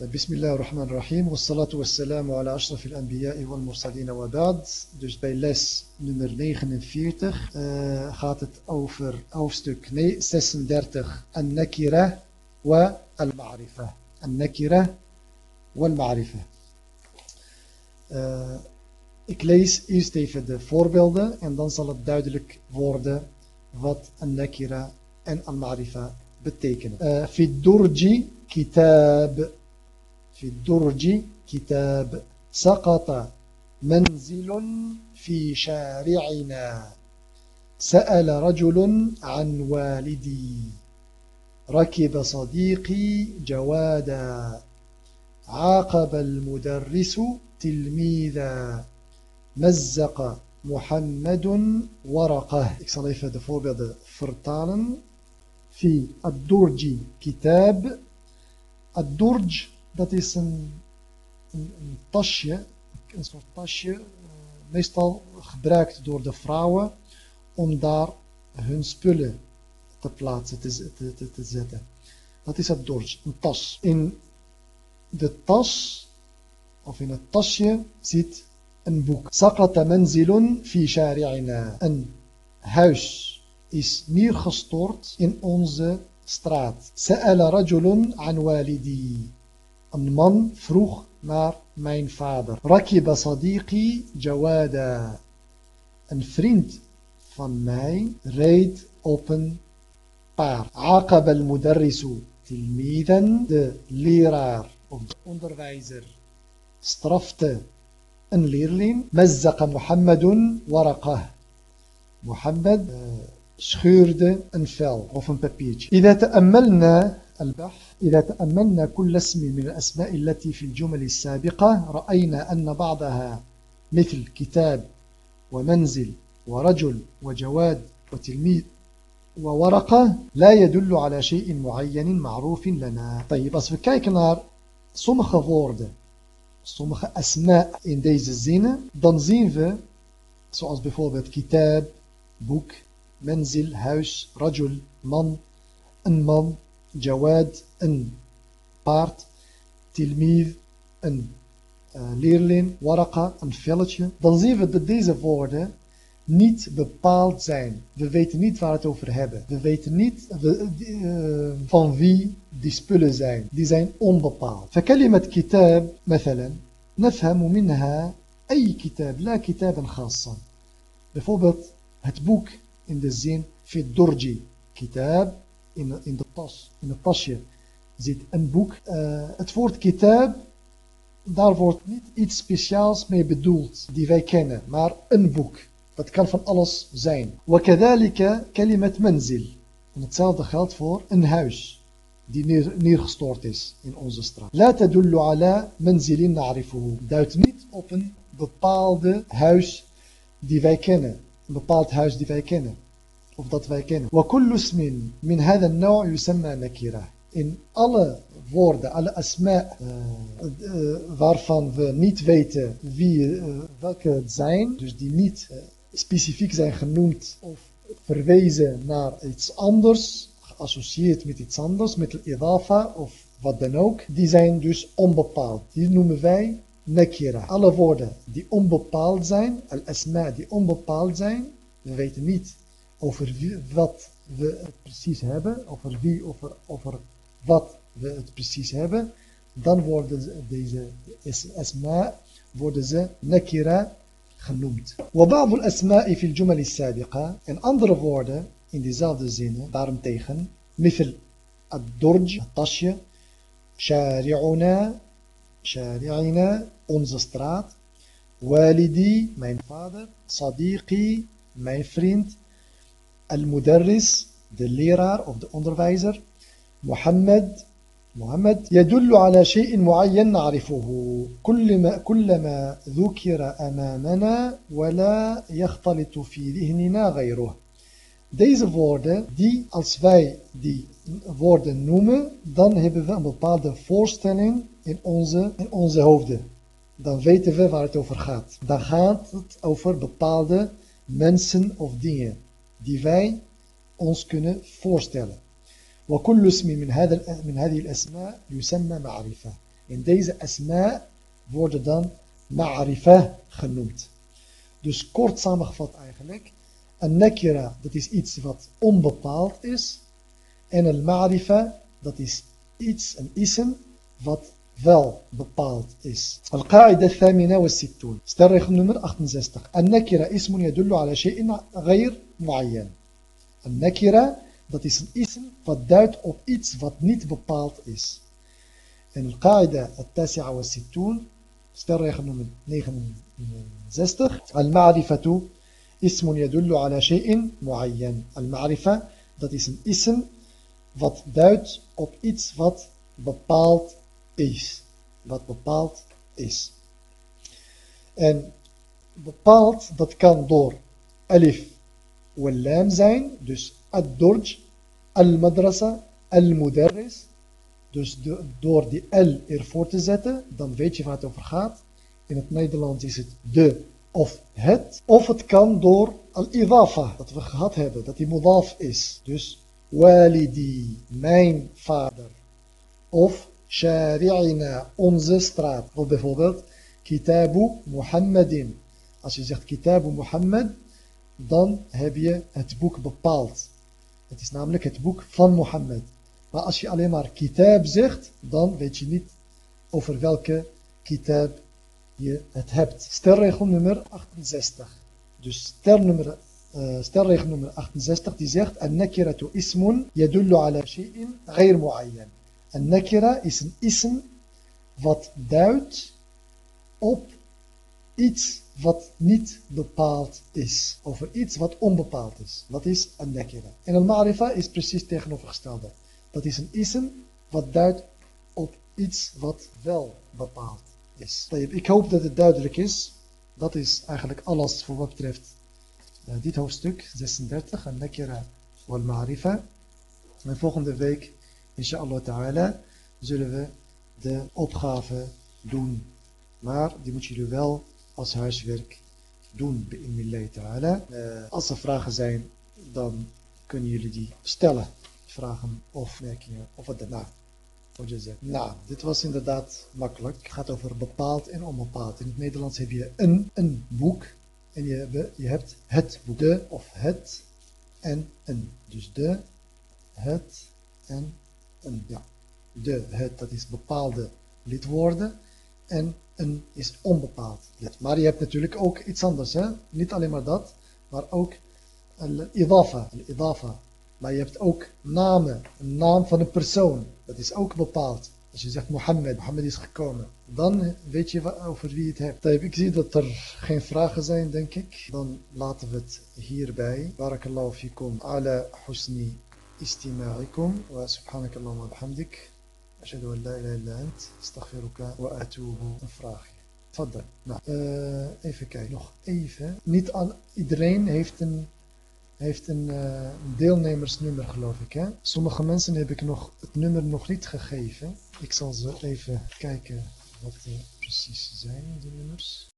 بسم الله الرحمن الرحيم والصلاة والسلام على أشرف الأنبياء والمرسلين وبعد Dus bij les nummer 49 uh, gaat het over hoofdstuk 36 An-Nakira wa Al-Ma'rifa An-Nakira wal-Ma'rifa uh, Ik lees eerst even de voorbeelden en dan zal het duidelijk worden wat An-Nakira en Al-Ma'rifa betekenen. Uh, Fi Durji kitab في الدرج كتاب سقط منزل في شارعنا. سأل رجل عن والدي. ركب صديقي جوادا. عاقب المدرس تلميذا. مزق محمد ورقه. في الدرج كتاب الدرج dat is een, een, tasje, een soort tasje, uh, meestal gebruikt door de vrouwen om daar hun spullen te plaatsen, te, te, te, te zetten. Dat is het dorj, een tas. In de tas, of in het tasje, zit een boek. Saqata manzilun fi. Een huis is neergestort in onze straat. Sa'ala rajulun an walidi. Een man vroeg naar mijn vader. Rakiba Sadiqi Jawada. Een vriend van mij reed op een paard. Aqab al-mudarrisu tilmiden. De leraar of de onderwijzer strafte een leerling. Mazzaqa Muhammadun waraqah. Mohammed uh, eh, scheurde een vel of een papiertje. Ida ta'ammalna البحث إذا تأملنا كل اسم من الأسماء التي في الجمل السابقة رأينا أن بعضها مثل كتاب ومنزل ورجل وجواد وتلميذ وورقة لا يدل على شيء معين معروف لنا. طيب als we kijken naar sommige woorden sommige asma in deze zinnen dan zien kitab, boek, menzil, huis, rajul, man, een Jawad een paard, tilmiv een uh, leerling, waraqa een velletje, dan zien we dat deze woorden niet bepaald zijn. We weten niet waar het over hebben. We weten niet we, uh, van wie die spullen zijn. Die zijn onbepaald. فكلمة كتاب مثلا نفهم منها أي كتاب لا كتابا خاصا. Bijvoorbeeld het boek in de zin في الدرج كتاب in, in de tas, in het tasje zit een boek. Uh, het woord kitab, daar wordt niet iets speciaals mee bedoeld die wij kennen, maar een boek. Dat kan van alles zijn. وكذلك كلمة منزل. En hetzelfde geldt voor een huis die neer, neergestort is in onze straat. لا تدل على منزل نعرفه. Duidt niet op een bepaalde huis die wij kennen. Een bepaald huis die wij kennen. of dat wij kennen. وكل اسم من هذا النوع يسمى نكرة. In alle woorden, alle asma uh, uh, waarvan we niet weten wie, uh, welke het zijn, dus die niet specifiek zijn genoemd of verwezen naar iets anders, geassocieerd met iets anders, met al-idafa of wat dan ook, die zijn dus onbepaald. Die noemen wij nakira. Alle woorden die onbepaald zijn, al-asma die onbepaald zijn, we weten niet over wie, wat we het precies hebben, over wie, over, over wat we het precies hebben, dan worden deze asma worden ze nakira genoemd. وبعض الأسماء في الجمل السابقة en andere woorden in dezelfde zinnen daarentegen مثل الدرج الطشية شارعنا شارعنا onze straat والدي mijn vader صديقي mijn vriend المدرس de leraar of de onderwijzer محمد محمد يدل على شيء معين نعرفه كلما, كلما ذكر أمامنا ولا يختلط في ذهننا غيره Deze woorden, die als wij die woorden noemen, dan hebben we een bepaalde voorstelling in onze, in onze hoofden. Dan weten we waar het over gaat. Dan gaat het over bepaalde mensen of dingen die wij ons kunnen voorstellen. وكل اسم من هذا من هذه الأسماء يسمى معرفة. En deze asma worden dan ma'rifa genoemd. Dus kort samengevat eigenlijk. Een nakira, dat is iets wat onbepaald is. En een ma'rifa, dat is iets, een ism, wat wel bepaald is. القاعدة الثامنة والستون. سترخ nummer 68 النكرة اسم يدل على شيء غير معين. النكرة dat is een ism wat duidt op iets wat niet bepaald is. En القاعدة التاسعة والستون. سترخ nummer 69 المعرفة اسم يدل على شيء معين. المعرفة dat is een ism wat duidt op iets wat bepaald is. Wat bepaald is. En bepaald, dat kan door alif wal lam zijn. Dus ad-durj, al-madrasa, al-mudarris. Dus door die L ervoor te zetten, dan weet je waar het over gaat. In het Nederlands is het de of het. Of het kan door al-idafa, dat we gehad hebben, dat die mudaf is. Dus walidi, mijn vader. Of shari'ina, onze straat. Of bijvoorbeeld kitabu Muhammadin. Als je zegt kitabu Muhammad, dan heb je het boek bepaald. Het is namelijk het boek van Mohammed. Maar als je alleen maar kitab zegt, dan weet je niet over welke kitab je het hebt. Stelregel nummer 68. Dus stel nummer, uh, stelregel nummer 68 die zegt: An-nakiratu ismun yadullu ala shay'in ghayr mu'ayyan. Een nakira is een ism wat duidt op iets wat niet bepaald is. Over iets wat onbepaald is. Dat is een nakira. En een marifa is precies tegenovergestelde. Dat is een ism wat duidt op iets wat wel bepaald is. Ik hoop dat het duidelijk is. Dat is eigenlijk alles voor wat betreft uh, dit hoofdstuk 36. Een nakira wal marifa. En volgende week inshallah ta'ala, zullen we de opgave doen. Maar die moet jullie wel als huiswerk doen, ta'ala. Uh, als er vragen zijn, dan kunnen jullie die stellen. Vragen of merkingen of wat daarna. Nou, dit was inderdaad makkelijk. Het gaat over bepaald en onbepaald. In het Nederlands heb je een, een boek. En je, je hebt het boek. De of het en een. Dus de, het en een, de, het, dat is bepaalde lidwoorden. En een is onbepaald lid. Maar je hebt natuurlijk ook iets anders. Hè? Niet alleen maar dat, maar ook al-idafa. Al maar je hebt ook namen. Een naam van een persoon. Dat is ook bepaald. Als je zegt Mohammed, Mohammed is gekomen. Dan weet je over wie het hebt. Ik zie dat er geen vragen zijn, denk ik. Dan laten we het hierbij. Barakallahu fikum ala husni استماعكم وسبحانك اللهم وبحمدك أشهد أن لا إله إلا أنت استغفرك وأتوب vraag تفضل nou uh, even kijken nog even niet al iedereen heeft een heeft een uh, deelnemersnummer geloof ik hè sommige mensen heb ik nog het nummer nog niet gegeven ik zal ze even kijken wat er precies zijn die nummers